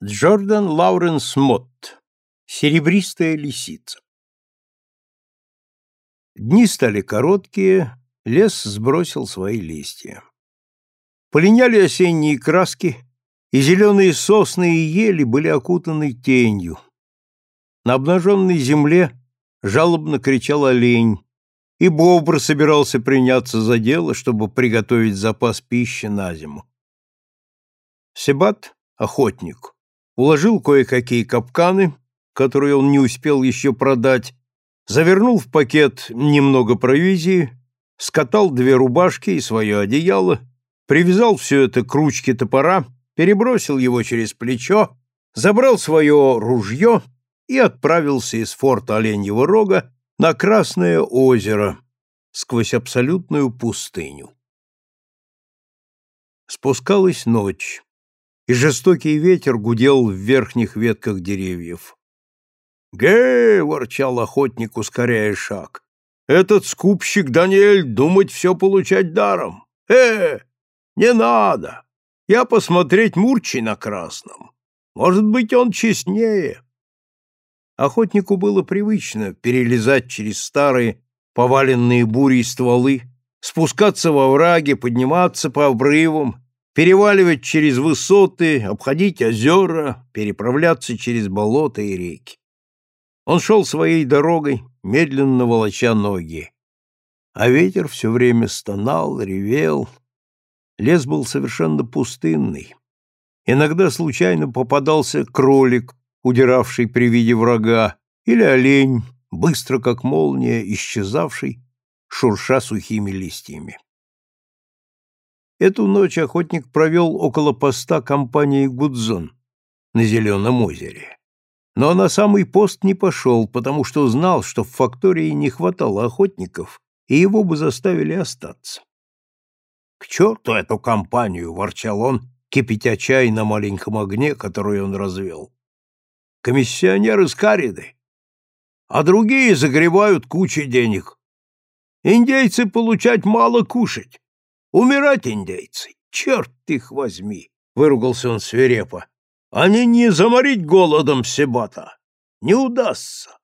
Джордан Лауренс Мотт. Серебристая лисица. Дни стали короткие, лес сбросил свои листья. Полиняли осенние краски, и зеленые сосны и ели были окутаны тенью. На обнаженной земле жалобно кричал олень, и бобр собирался приняться за дело, чтобы приготовить запас пищи на зиму. Себат, охотник, уложил кое-какие капканы, которые он не успел еще продать, завернул в пакет немного провизии, скатал две рубашки и свое одеяло, привязал все это к ручке топора, перебросил его через плечо, забрал свое ружье и отправился из форта Оленьего Рога на Красное озеро сквозь абсолютную пустыню. Спускалась ночь и жестокий ветер гудел в верхних ветках деревьев. «Ге!» — ворчал охотник, ускоряя шаг. «Этот скупщик Даниэль думать все получать даром! Э, не надо! Я посмотреть Мурчи на красном. Может быть, он честнее!» Охотнику было привычно перелезать через старые, поваленные бурей стволы, спускаться во враги, подниматься по обрывам, переваливать через высоты, обходить озера, переправляться через болота и реки. Он шел своей дорогой, медленно волоча ноги. А ветер все время стонал, ревел. Лес был совершенно пустынный. Иногда случайно попадался кролик, удиравший при виде врага, или олень, быстро как молния, исчезавший, шурша сухими листьями. Эту ночь охотник провел около поста компании «Гудзон» на Зеленом озере. Но на самый пост не пошел, потому что знал, что в фактории не хватало охотников, и его бы заставили остаться. «К черту эту компанию!» — ворчал он, кипятя чай на маленьком огне, который он развел. «Комиссионеры с Кариды, а другие загребают кучу денег. Индейцы получать мало кушать, Умирать индейцы, черт их возьми, выругался он свирепо. Они не заморить голодом Себата. Не удастся.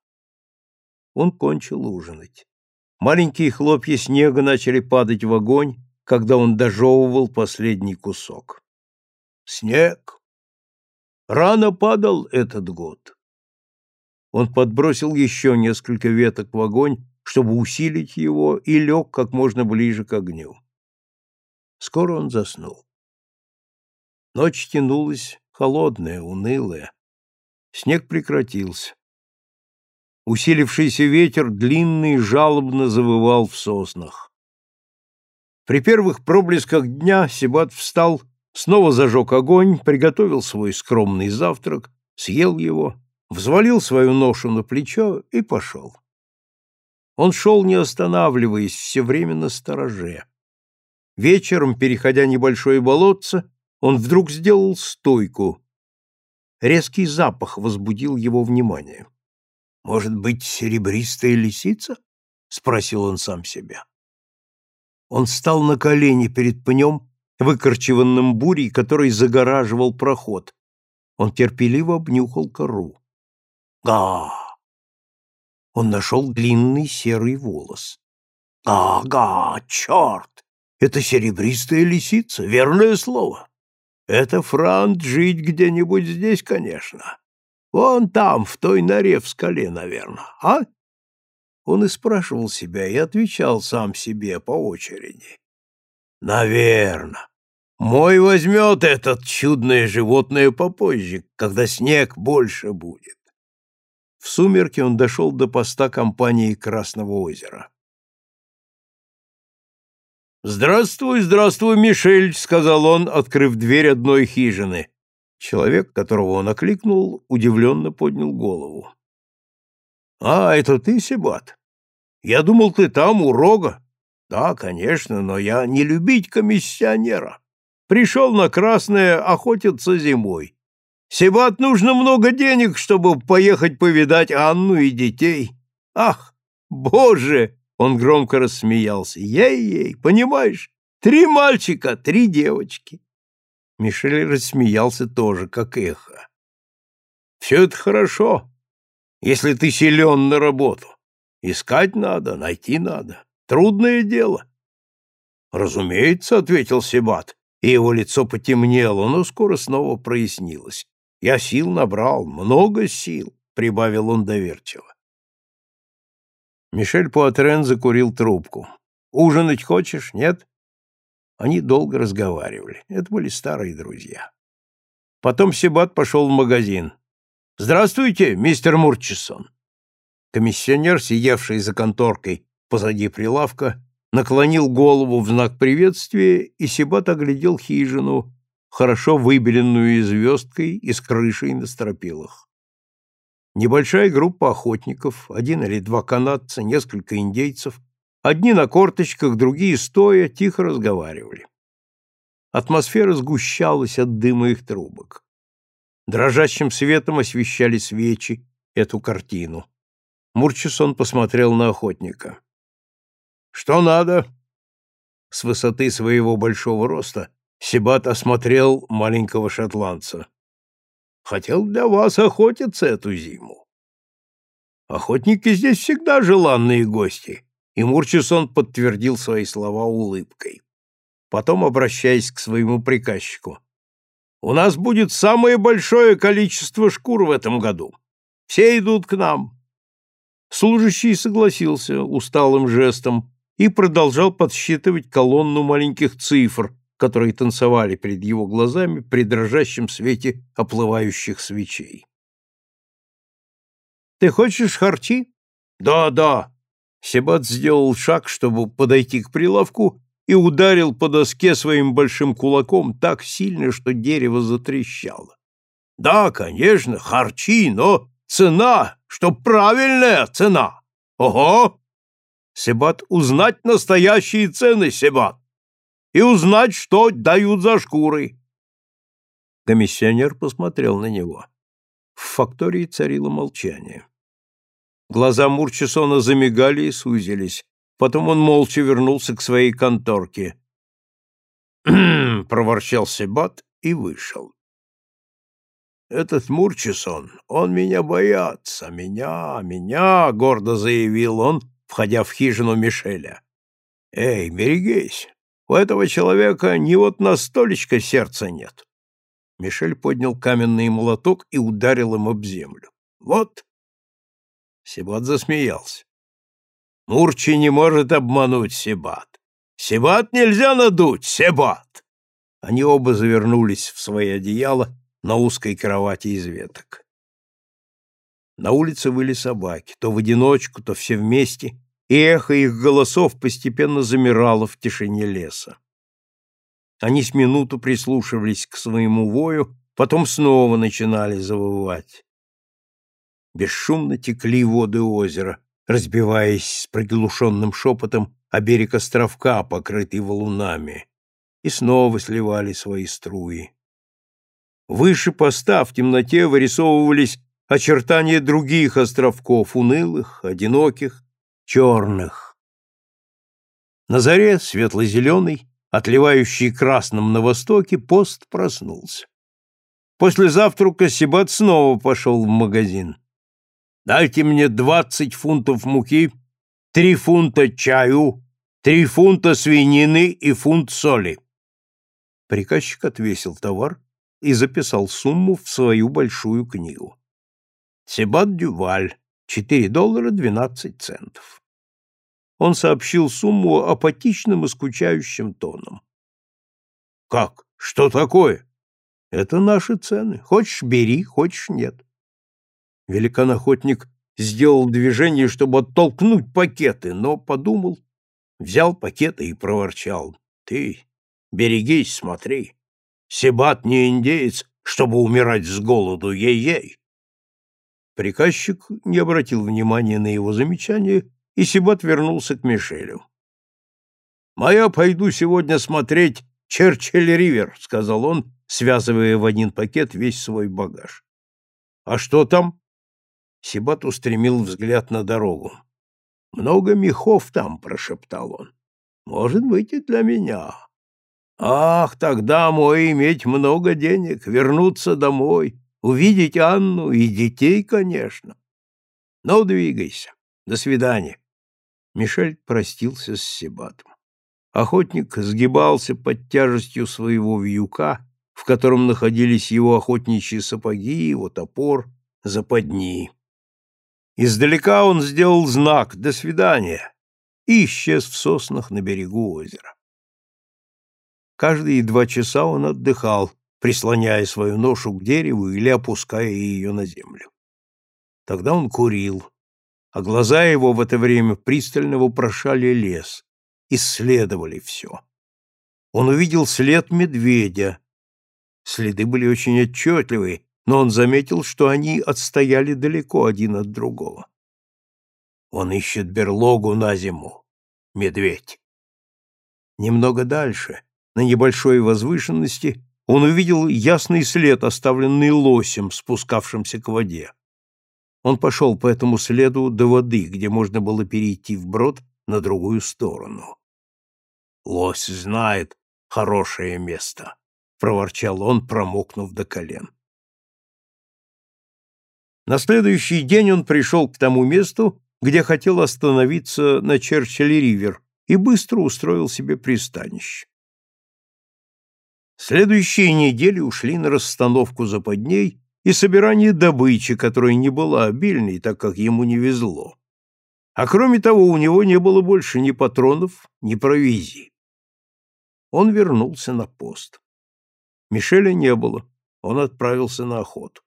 Он кончил ужинать. Маленькие хлопья снега начали падать в огонь, когда он дожевывал последний кусок. Снег. Рано падал этот год. Он подбросил еще несколько веток в огонь, чтобы усилить его, и лег как можно ближе к огню. Скоро он заснул. Ночь тянулась холодная, унылая. Снег прекратился. Усилившийся ветер длинный жалобно завывал в соснах. При первых проблесках дня Себат встал, снова зажег огонь, приготовил свой скромный завтрак, съел его, взвалил свою ношу на плечо и пошел. Он шел, не останавливаясь, все время на стороже. Вечером, переходя небольшое болотце, он вдруг сделал стойку. Резкий запах возбудил его внимание. «Может быть, серебристая лисица?» — спросил он сам себя. Он стал на колени перед пнем, выкорчеванным бурей, который загораживал проход. Он терпеливо обнюхал кору. «Га!» Он нашел длинный серый волос. «Ага, черт! Это серебристая лисица, верное слово. Это Франт жить где-нибудь здесь, конечно. Вон там, в той норе в скале, наверное, а? Он и спрашивал себя, и отвечал сам себе по очереди. Наверно. Мой возьмет этот чудное животное попозже, когда снег больше будет. В сумерки он дошел до поста компании Красного озера. «Здравствуй, здравствуй, Мишель», — сказал он, открыв дверь одной хижины. Человек, которого он окликнул, удивленно поднял голову. «А, это ты, Себат? Я думал, ты там, у рога». «Да, конечно, но я не любить комиссионера. Пришел на Красное охотиться зимой. Себат нужно много денег, чтобы поехать повидать Анну и детей. Ах, боже!» Он громко рассмеялся. Ей-ей, понимаешь? Три мальчика, три девочки. Мишель рассмеялся тоже, как эхо. Все это хорошо, если ты силен на работу. Искать надо, найти надо. Трудное дело. Разумеется, — ответил Себат, и его лицо потемнело, но скоро снова прояснилось. Я сил набрал, много сил, — прибавил он доверчиво. Мишель Пуатрен закурил трубку. «Ужинать хочешь, нет?» Они долго разговаривали. Это были старые друзья. Потом Себат пошел в магазин. «Здравствуйте, мистер Мурчисон!» Комиссионер, сидевший за конторкой позади прилавка, наклонил голову в знак приветствия, и Себат оглядел хижину, хорошо выбеленную звездкой и с крышей на стропилах. Небольшая группа охотников, один или два канадца, несколько индейцев, одни на корточках, другие стоя, тихо разговаривали. Атмосфера сгущалась от дыма их трубок. Дрожащим светом освещали свечи эту картину. Мурчисон посмотрел на охотника. «Что надо?» С высоты своего большого роста Себат осмотрел маленького шотландца. «Хотел для вас охотиться эту зиму». «Охотники здесь всегда желанные гости», и Мурчисон подтвердил свои слова улыбкой. Потом, обращаясь к своему приказчику, «У нас будет самое большое количество шкур в этом году. Все идут к нам». Служащий согласился усталым жестом и продолжал подсчитывать колонну маленьких цифр, которые танцевали перед его глазами при дрожащем свете оплывающих свечей. «Ты хочешь харчи?» «Да, да». Себат сделал шаг, чтобы подойти к прилавку, и ударил по доске своим большим кулаком так сильно, что дерево затрещало. «Да, конечно, харчи, но цена, что правильная цена! Ого!» Себат узнать настоящие цены, Себат и узнать, что дают за шкуры. Комиссионер посмотрел на него. В фактории царило молчание. Глаза Мурчисона замигали и сузились. Потом он молча вернулся к своей конторке. проворчал Себат и вышел. «Этот Мурчисон, он меня боятся, меня, меня!» — гордо заявил он, входя в хижину Мишеля. «Эй, берегись! У этого человека ни вот на столечко сердца нет. Мишель поднял каменный молоток и ударил им об землю. Вот. Себат засмеялся. Мурчи не может обмануть Себат. Себат нельзя надуть, Себат. Они оба завернулись в свои одеяла на узкой кровати из веток. На улице выли собаки, то в одиночку, то все вместе, и эхо их голосов постепенно замирало в тишине леса. Они с минуту прислушивались к своему вою, потом снова начинали завывать. Бесшумно текли воды озера, разбиваясь с приглушенным шепотом о берег островка, покрытый валунами, и снова сливали свои струи. Выше поста в темноте вырисовывались очертания других островков, унылых, одиноких, черных. На заре светло-зеленый, отливающий красным на востоке, пост проснулся. После завтрака Сибат снова пошел в магазин. «Дайте мне двадцать фунтов муки, три фунта чаю, три фунта свинины и фунт соли». Приказчик отвесил товар и записал сумму в свою большую книгу. Себат Дюваль, 4 доллара 12 центов. Он сообщил сумму апатичным и скучающим тоном. «Как? Что такое?» «Это наши цены. Хочешь — бери, хочешь — нет». Великан-охотник сделал движение, чтобы оттолкнуть пакеты, но подумал, взял пакеты и проворчал. «Ты берегись, смотри. Себат не индеец, чтобы умирать с голоду, ей-ей. Приказчик не обратил внимания на его замечание, и Сибат вернулся к Мишелю. «Моя пойду сегодня смотреть Черчилль-Ривер», — сказал он, связывая в один пакет весь свой багаж. «А что там?» Сибат устремил взгляд на дорогу. «Много мехов там», — прошептал он. «Может быть, и для меня». «Ах, тогда мой иметь много денег, вернуться домой, Увидеть Анну и детей, конечно. Ну, двигайся. До свидания. Мишель простился с Себатом. Охотник сгибался под тяжестью своего вьюка, в котором находились его охотничьи сапоги, его топор, западни. Издалека он сделал знак «До свидания» и исчез в соснах на берегу озера. Каждые два часа он отдыхал, прислоняя свою ношу к дереву или опуская ее на землю. Тогда он курил, а глаза его в это время пристально вопрошали лес, исследовали все. Он увидел след медведя. Следы были очень отчетливые, но он заметил, что они отстояли далеко один от другого. Он ищет берлогу на зиму. Медведь. Немного дальше, на небольшой возвышенности, он увидел ясный след, оставленный лосем, спускавшимся к воде. Он пошел по этому следу до воды, где можно было перейти вброд на другую сторону. «Лось знает хорошее место», — проворчал он, промокнув до колен. На следующий день он пришел к тому месту, где хотел остановиться на Черчилль-Ривер, и быстро устроил себе пристанище. Следующие недели ушли на расстановку западней и собирание добычи, которая не была обильной, так как ему не везло. А кроме того, у него не было больше ни патронов, ни провизии. Он вернулся на пост. Мишеля не было, он отправился на охоту.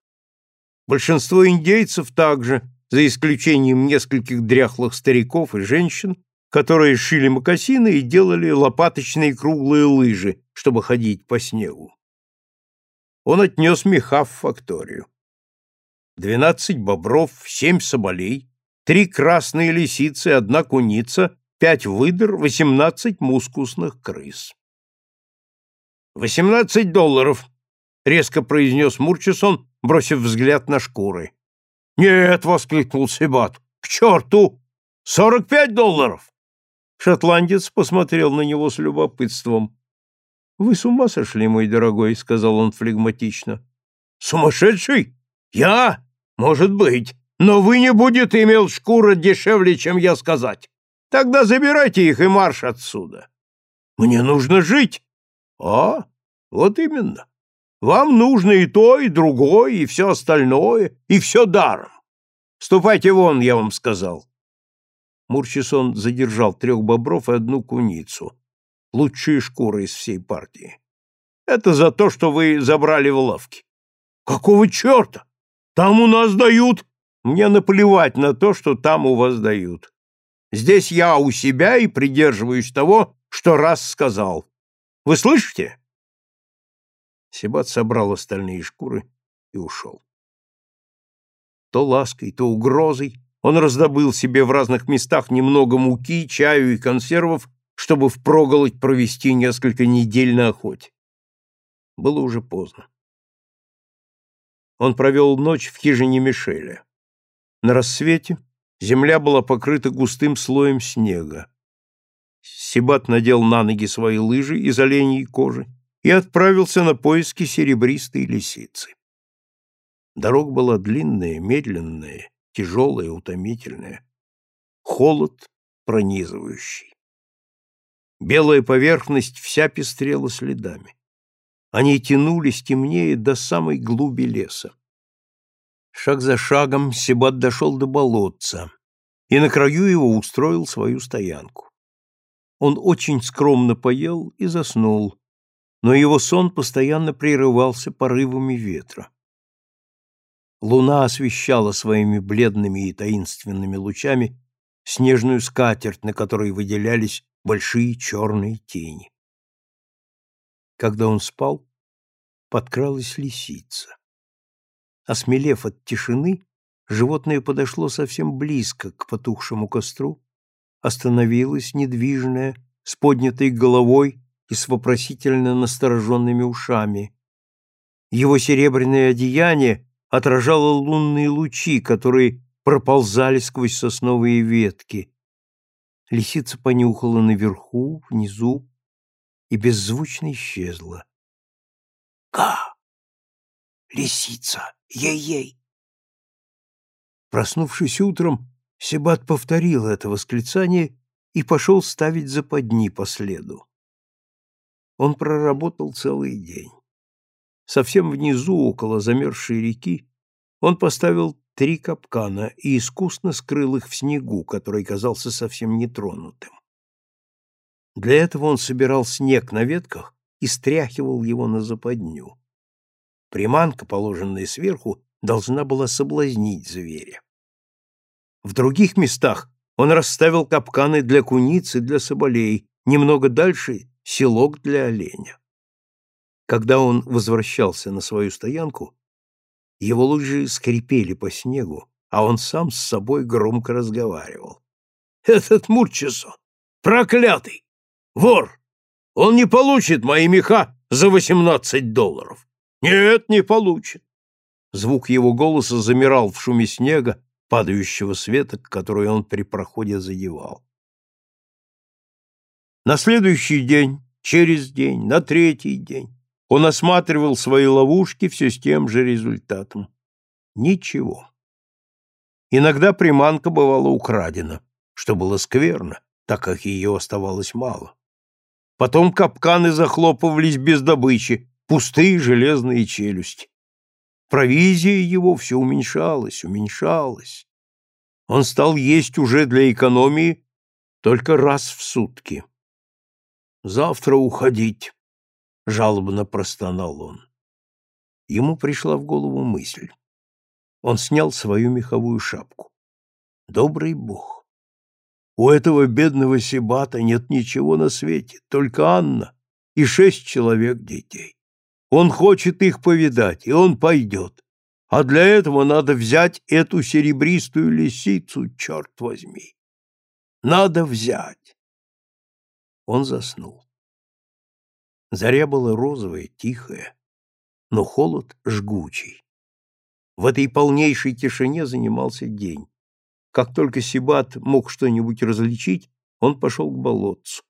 Большинство индейцев также, за исключением нескольких дряхлых стариков и женщин, которые шили мокасины и делали лопаточные круглые лыжи, чтобы ходить по снегу. Он отнес меха в факторию. Двенадцать бобров, семь соболей, три красные лисицы, одна куница, пять выдр, восемнадцать мускусных крыс. «Восемнадцать долларов!» — резко произнес Мурчисон, бросив взгляд на шкуры. «Нет!» — воскликнул Себат. «К черту! Сорок пять долларов!» Шотландец посмотрел на него с любопытством. «Вы с ума сошли, мой дорогой», — сказал он флегматично. «Сумасшедший? Я? Может быть. Но вы не будете иметь шкура дешевле, чем я сказать. Тогда забирайте их и марш отсюда. Мне нужно жить. А, вот именно. Вам нужно и то, и другое, и все остальное, и все даром. Ступайте вон, я вам сказал. Мурчисон задержал трех бобров и одну куницу. Лучшие шкуры из всей партии. Это за то, что вы забрали в лавке. Какого черта? Там у нас дают. Мне наплевать на то, что там у вас дают. Здесь я у себя и придерживаюсь того, что раз сказал. Вы слышите? Себат собрал остальные шкуры и ушел. То лаской, то угрозой он раздобыл себе в разных местах немного муки, чаю и консервов, чтобы впроголодь провести несколько недель на охоте. Было уже поздно. Он провел ночь в хижине Мишеля. На рассвете земля была покрыта густым слоем снега. Сибат надел на ноги свои лыжи из оленьей кожи и отправился на поиски серебристой лисицы. Дорога была длинная, медленная, тяжелая, утомительная. Холод пронизывающий. Белая поверхность вся пестрела следами. Они тянулись темнее до самой глуби леса. Шаг за шагом Себат дошел до болотца и на краю его устроил свою стоянку. Он очень скромно поел и заснул, но его сон постоянно прерывался порывами ветра. Луна освещала своими бледными и таинственными лучами снежную скатерть, на которой выделялись большие черные тени. Когда он спал, подкралась лисица. Осмелев от тишины, животное подошло совсем близко к потухшему костру, остановилось недвижное, с поднятой головой и с вопросительно настороженными ушами. Его серебряное одеяние отражало лунные лучи, которые проползали сквозь сосновые ветки. Лисица понюхала наверху, внизу и беззвучно исчезла. «Ка! Лисица! Ей-ей!» Проснувшись утром, Себат повторил это восклицание и пошел ставить западни по следу. Он проработал целый день. Совсем внизу, около замерзшей реки, он поставил три капкана и искусно скрыл их в снегу, который казался совсем нетронутым. Для этого он собирал снег на ветках и стряхивал его на западню. Приманка, положенная сверху, должна была соблазнить зверя. В других местах он расставил капканы для куниц и для соболей, немного дальше — селок для оленя. Когда он возвращался на свою стоянку, его лыжи скрипели по снегу, а он сам с собой громко разговаривал. «Этот Мурчисон! Проклятый! Вор! Он не получит мои меха за восемнадцать долларов! Нет, не получит!» Звук его голоса замирал в шуме снега, падающего света, который он при проходе задевал. На следующий день, через день, на третий день он осматривал свои ловушки все с тем же результатом. Ничего. Иногда приманка бывала украдена, что было скверно, так как ее оставалось мало. Потом капканы захлопывались без добычи, пустые железные челюсти. Провизия его все уменьшалась, уменьшалась. Он стал есть уже для экономии только раз в сутки. Завтра уходить, жалобно простонал он. Ему пришла в голову мысль. Он снял свою меховую шапку. Добрый Бог! У этого бедного Себата нет ничего на свете, только Анна и шесть человек детей. Он хочет их повидать, и он пойдет. А для этого надо взять эту серебристую лисицу, черт возьми. Надо взять. Он заснул. Заря была розовая, тихая, но холод жгучий. В этой полнейшей тишине занимался день. Как только Сибат мог что-нибудь различить, он пошел к болотцу.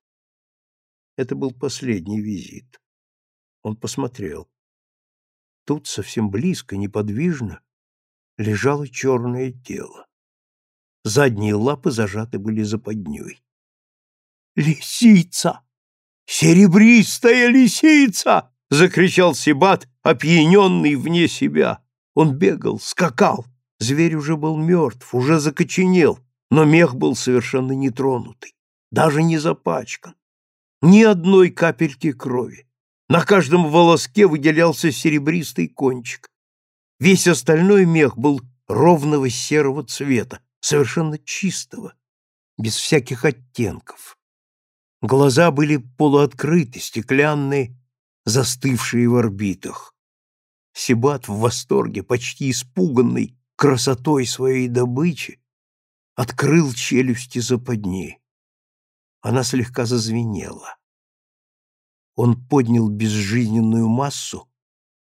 Это был последний визит. Он посмотрел. Тут совсем близко, неподвижно, лежало черное тело. Задние лапы зажаты были западней. «Лисица!» «Серебристая лисица!» — закричал Сибат, опьяненный вне себя. Он бегал, скакал. Зверь уже был мертв, уже закоченел, но мех был совершенно нетронутый, даже не запачкан. Ни одной капельки крови. На каждом волоске выделялся серебристый кончик. Весь остальной мех был ровного серого цвета, совершенно чистого, без всяких оттенков. Глаза были полуоткрыты, стеклянные, застывшие в орбитах. Сибат в восторге, почти испуганный красотой своей добычи, открыл челюсти западни. Она слегка зазвенела. Он поднял безжизненную массу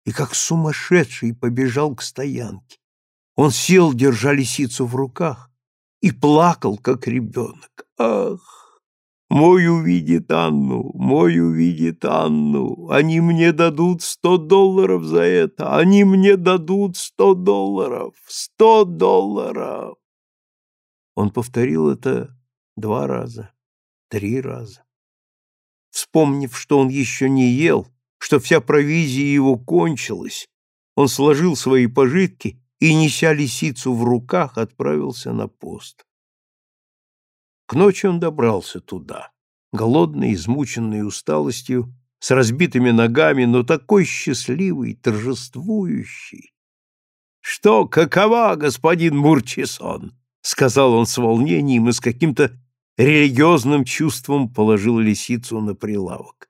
и, как сумасшедший, побежал к стоянке. Он сел, держа лисицу в руках, и плакал, как ребенок. Ах! Мой увидит Анну, мой увидит Анну. Они мне дадут сто долларов за это. Они мне дадут сто долларов. Сто долларов. Он повторил это два раза, три раза. Вспомнив, что он еще не ел, что вся провизия его кончилась, он сложил свои пожитки и, неся лисицу в руках, отправился на пост. К ночи он добрался туда, голодный, измученный усталостью, с разбитыми ногами, но такой счастливый, торжествующий. «Что, какова, господин Мурчисон?» — сказал он с волнением и с каким-то религиозным чувством положил лисицу на прилавок.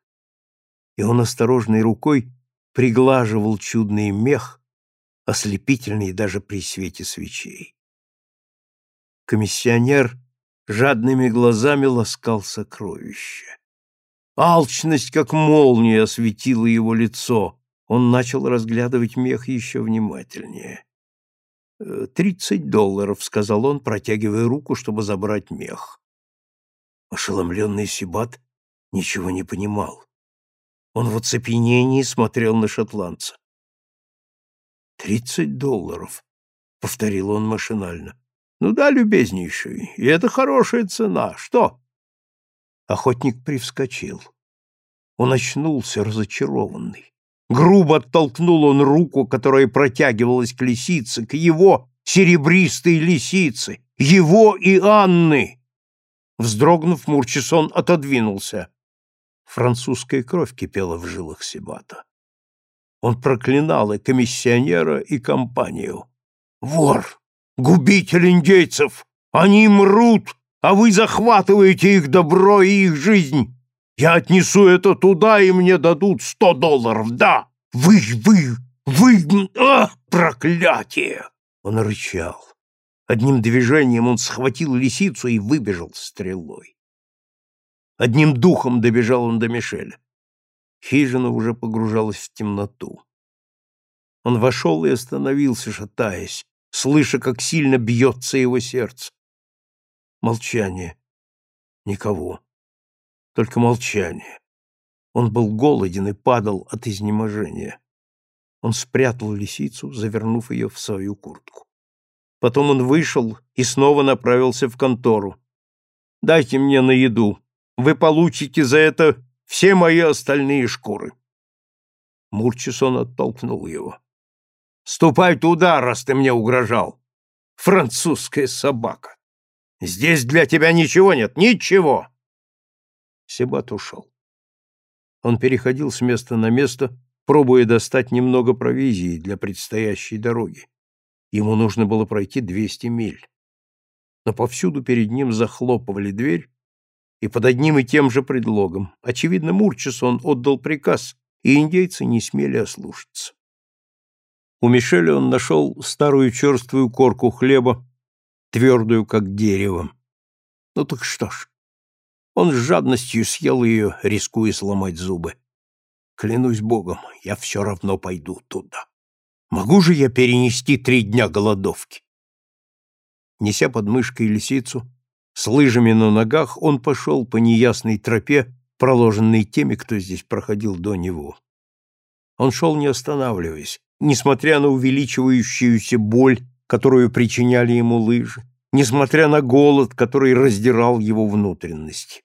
И он осторожной рукой приглаживал чудный мех, ослепительный даже при свете свечей. Комиссионер жадными глазами ласкал сокровище. Алчность, как молния, осветила его лицо. Он начал разглядывать мех еще внимательнее. «Э, «Тридцать долларов», — сказал он, протягивая руку, чтобы забрать мех. Ошеломленный Сибат ничего не понимал. Он в оцепенении смотрел на шотландца. «Тридцать долларов», — повторил он машинально. «Ну да, любезнейший, и это хорошая цена. Что?» Охотник привскочил. Он очнулся разочарованный. Грубо оттолкнул он руку, которая протягивалась к лисице, к его серебристой лисице, его и Анны. Вздрогнув, Мурчисон отодвинулся. Французская кровь кипела в жилах Себата. Он проклинал и комиссионера, и компанию. «Вор! Губитель индейцев! Они мрут, а вы захватываете их добро и их жизнь! Я отнесу это туда, и мне дадут сто долларов, да! Вы, вы, вы... А, проклятие!» Он рычал. Одним движением он схватил лисицу и выбежал стрелой. Одним духом добежал он до Мишеля. Хижина уже погружалась в темноту. Он вошел и остановился, шатаясь, слыша, как сильно бьется его сердце. Молчание. Никого. Только молчание. Он был голоден и падал от изнеможения. Он спрятал лисицу, завернув ее в свою куртку. Потом он вышел и снова направился в контору. «Дайте мне на еду. Вы получите за это все мои остальные шкуры. Мурчисон оттолкнул его. «Ступай туда, раз ты мне угрожал! Французская собака! Здесь для тебя ничего нет, ничего!» Себат ушел. Он переходил с места на место, пробуя достать немного провизии для предстоящей дороги. Ему нужно было пройти двести миль. Но повсюду перед ним захлопывали дверь, и под одним и тем же предлогом. Очевидно, Мурчисон отдал приказ, и индейцы не смели ослушаться. У Мишеля он нашел старую черствую корку хлеба, твердую, как дерево. Ну так что ж, он с жадностью съел ее, рискуя сломать зубы. Клянусь богом, я все равно пойду туда. Могу же я перенести три дня голодовки? Неся под мышкой лисицу, с лыжами на ногах он пошел по неясной тропе, проложенной теми, кто здесь проходил до него. Он шел не останавливаясь, несмотря на увеличивающуюся боль, которую причиняли ему лыжи, несмотря на голод, который раздирал его внутренности.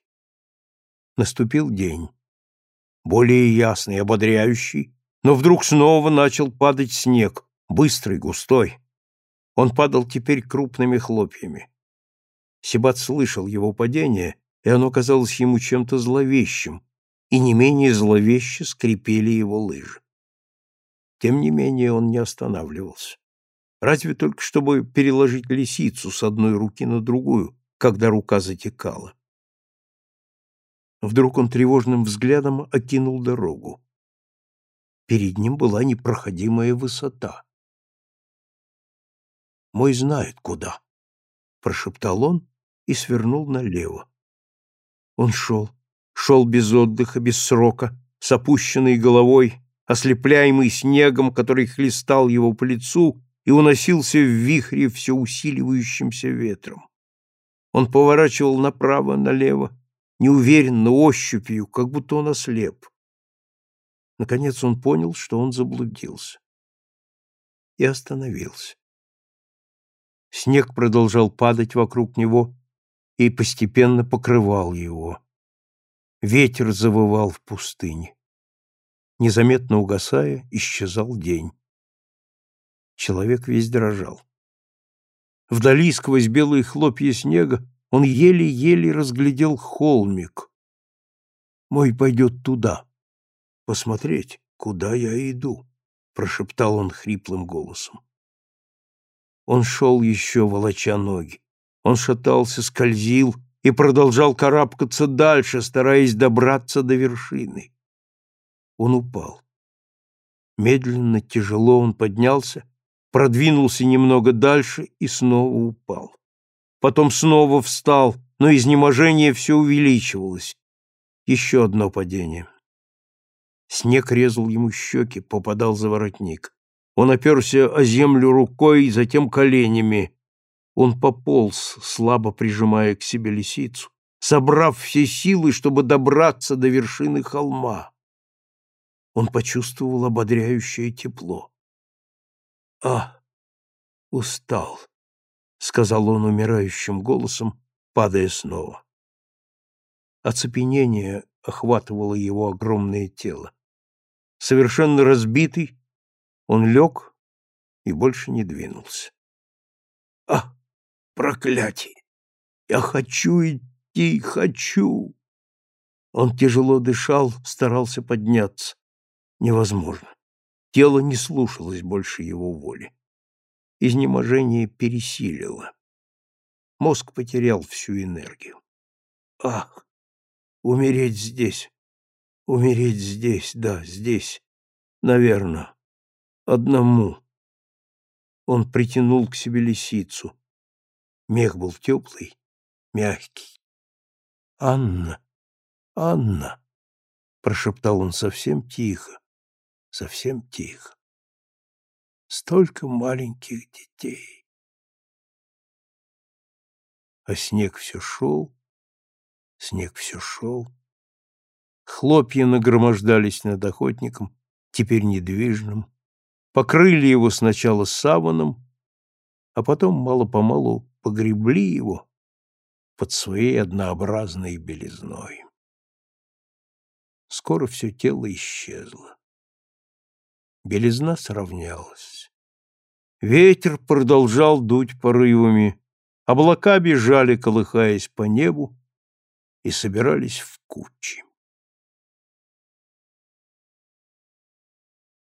Наступил день, более ясный, ободряющий, но вдруг снова начал падать снег, быстрый, густой. Он падал теперь крупными хлопьями. Себат слышал его падение, и оно казалось ему чем-то зловещим, и не менее зловеще скрипели его лыжи. Тем не менее он не останавливался. Разве только чтобы переложить лисицу с одной руки на другую, когда рука затекала. Вдруг он тревожным взглядом окинул дорогу. Перед ним была непроходимая высота. «Мой знает куда», — прошептал он и свернул налево. Он шел, шел без отдыха, без срока, с опущенной головой, ослепляемый снегом, который хлестал его по лицу и уносился в вихре все усиливающимся ветром. Он поворачивал направо, налево, неуверенно, ощупью, как будто он ослеп. Наконец он понял, что он заблудился. И остановился. Снег продолжал падать вокруг него, и постепенно покрывал его. Ветер завывал в пустыне. Незаметно угасая, исчезал день. Человек весь дрожал. Вдали, сквозь белые хлопья снега, он еле-еле разглядел холмик. «Мой пойдет туда, посмотреть, куда я иду», — прошептал он хриплым голосом. Он шел еще, волоча ноги. Он шатался, скользил и продолжал карабкаться дальше, стараясь добраться до вершины. Он упал. Медленно, тяжело он поднялся, продвинулся немного дальше и снова упал. Потом снова встал, но изнеможение все увеличивалось. Еще одно падение. Снег резал ему щеки, попадал за воротник. Он оперся о землю рукой, затем коленями. Он пополз, слабо прижимая к себе лисицу, собрав все силы, чтобы добраться до вершины холма. Он почувствовал ободряющее тепло. А, устал, сказал он умирающим голосом, падая снова. Оцепенение охватывало его огромное тело. Совершенно разбитый, он лег и больше не двинулся. А, проклятие! Я хочу идти, хочу! Он тяжело дышал, старался подняться. Невозможно. Тело не слушалось больше его воли. Изнеможение пересилило. Мозг потерял всю энергию. Ах, умереть здесь, умереть здесь, да, здесь, наверное, одному. Он притянул к себе лисицу. Мех был теплый, мягкий. «Анна! Анна!» — прошептал он совсем тихо, совсем тихо. «Столько маленьких детей!» А снег все шел, снег все шел. Хлопья нагромождались над охотником, теперь недвижным, покрыли его сначала саваном, а потом мало-помалу погребли его под своей однообразной белизной. Скоро все тело исчезло. Белизна сравнялась. Ветер продолжал дуть порывами, облака бежали, колыхаясь по небу, и собирались в кучи.